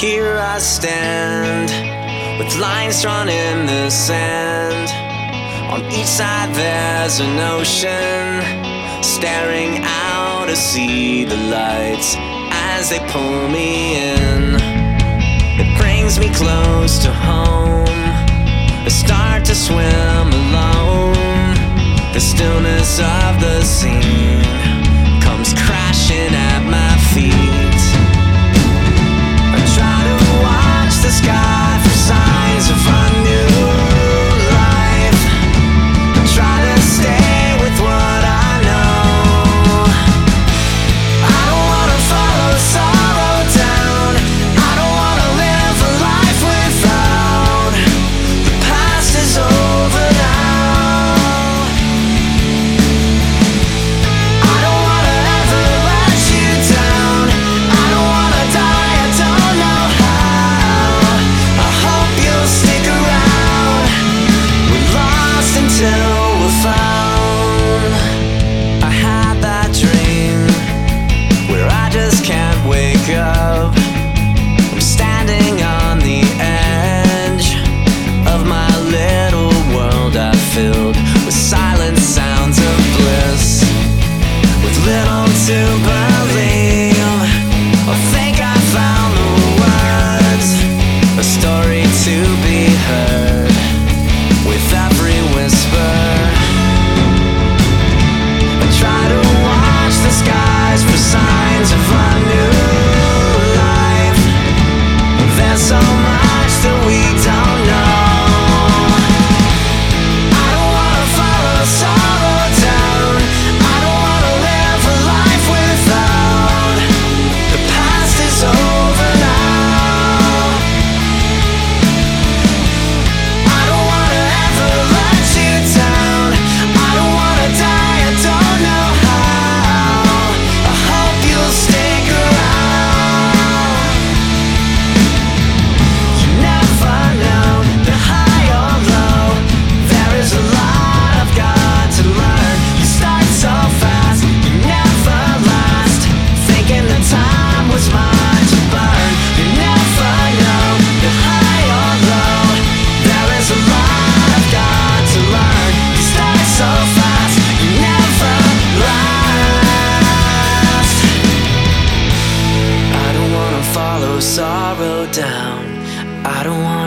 Here I stand with lines drawn in the sand. On each side there's an ocean, staring out to see the lights as they pull me in. It brings me close to home. I start to swim alone. The stillness of the scene comes crashing at my feet. to be down. I don't want